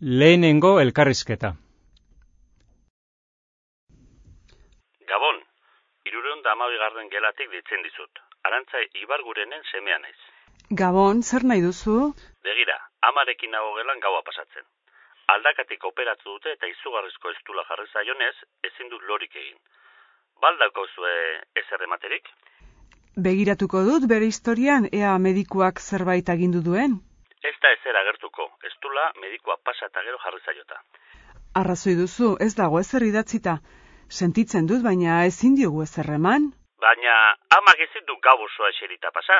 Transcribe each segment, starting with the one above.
Lehenengo elkarrizketa. Gabon, irureun da amabigarren gelatik ditzen dizut. Arantza ibargurenen semea naiz. Gabon, zer nahi duzu? Begira, amarekin nago gelan gaua pasatzen. Aldakatik operatu dute eta izugarrizko estula jarri zaionez, ezin dut lorik egin. Baldako zue ez errematerik? Begiratuko dut bere historian ea medikuak zerbait agindu duen? Ez da ezer agertuko, estula medikua pasa eta gero jarri zaiota. Arrazoi duzu, ez dago ezer idatzita. Sentitzen dut, baina ezin diogu ezer eman? Baina amak ezin du gau osoa eserita pasa.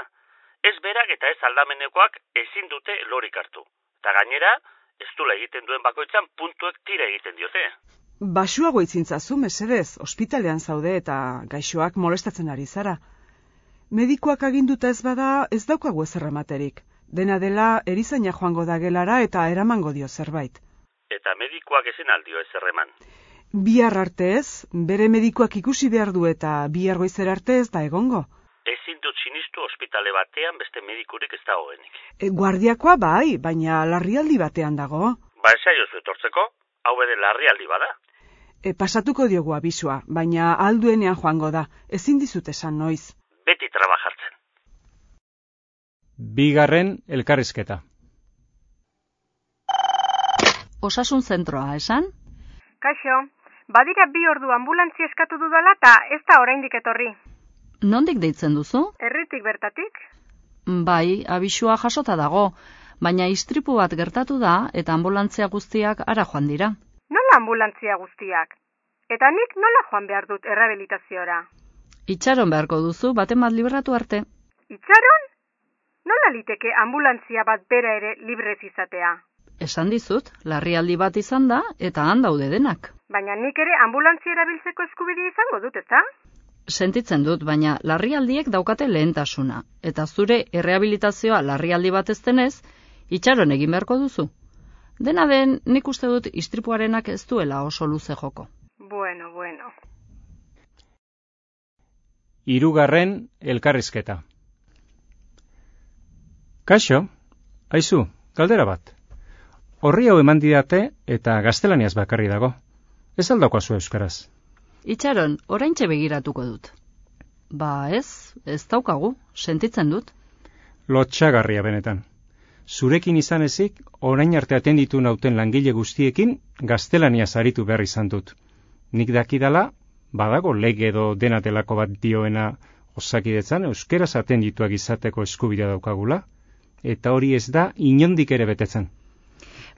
Ez berak eta ez aldamenekoak ezin dute lorik hartu. Eta gainera, estula egiten duen bakoitzan puntuek tira egiten diote. Basuago itzintzazu, mesedez, ospitalean zaude eta gaixoak molestatzen ari zara. Medikuak aginduta ez bada, ez daukagu ezer ematerik. Dena dela, erizaina joango da gelara eta eramango dio zerbait. Eta medikuak ezin aldio ez erreman. Bihar arte ez, bere medikuak ikusi behar du eta bihar goizer arte ez da egongo. Ezin dut sinistu ospitale batean beste medikurik ez da hogenik. E, guardiakoa bai, baina larrialdi batean dago. Ba esaiozu etortzeko, hau ere larrialdi bada. E, pasatuko diogu abisua, baina alduenean joango da, ezin dizut esan noiz. Beti trabajartzen. Bigarren elkarrizketa. Osasun zentroa, esan? Kaixo, badira bi ordu ambulantzia eskatu dudala eta ez da oraindik etorri. Nondik deitzen duzu? Herritik bertatik? Bai, abisua jasota dago, baina istripu bat gertatu da eta ambulantzia guztiak ara joan dira. Nola ambulantzia guztiak? Eta nik nola joan behar dut errehabilitaziora? Itxaron beharko duzu, baten bat libratu arte. Itxaron? Nola liteke ambulantzia bat bera ere librez izatea? Esan dizut, larrialdi bat izan da eta han daude denak. Baina nik ere ambulantzia erabiltzeko eskubide izango dut, ezta? Sentitzen dut, baina larrialdiek daukate lehentasuna. Eta zure errehabilitazioa larrialdi bat ez denez, itxaron egin beharko duzu. Dena den, nik uste dut istripuarenak ez duela oso luze joko. Bueno, bueno. Hirugarren elkarrizketa. Kaixo, aizu, galdera bat. Horri hau eman didate eta gaztelaniaz bakarri dago. Ez aldakoazu euskaraz. Itxaron, oraintxe begiratuko dut. Ba ez, ez daukagu, sentitzen dut. Lotxagarria benetan. Zurekin izan ezik, orain arte atenditu nauten langile guztiekin, gaztelania zaritu behar izan dut. Nik dakidala, badago lege edo denatelako bat dioena osakidetzan euskeraz atendituak izateko eskubidea daukagula, eta hori ez da inondik ere betetzen.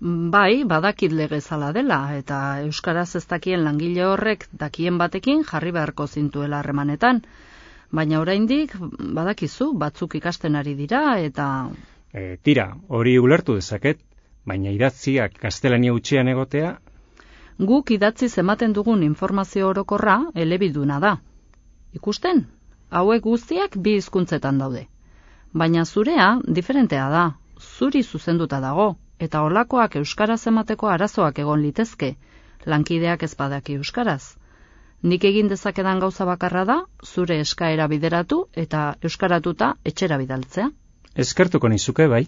Bai, badakit legezala dela, eta Euskaraz ez dakien langile horrek dakien batekin jarri beharko zintuela harremanetan. Baina oraindik badakizu, batzuk ikasten ari dira, eta... E, tira, hori ulertu dezaket, baina idatziak gaztelania utxean egotea... Guk idatzi ematen dugun informazio orokorra elebiduna da. Ikusten, hauek guztiak bi hizkuntzetan daude. Baina zurea diferentea da, zuri zuzenduta dago, eta olakoak euskaraz emateko arazoak egon litezke, lankideak ez badaki euskaraz. Nik egin dezakedan gauza bakarra da, zure eskaera bideratu eta euskaratuta etxera bidaltzea. Eskertuko nizuke bai.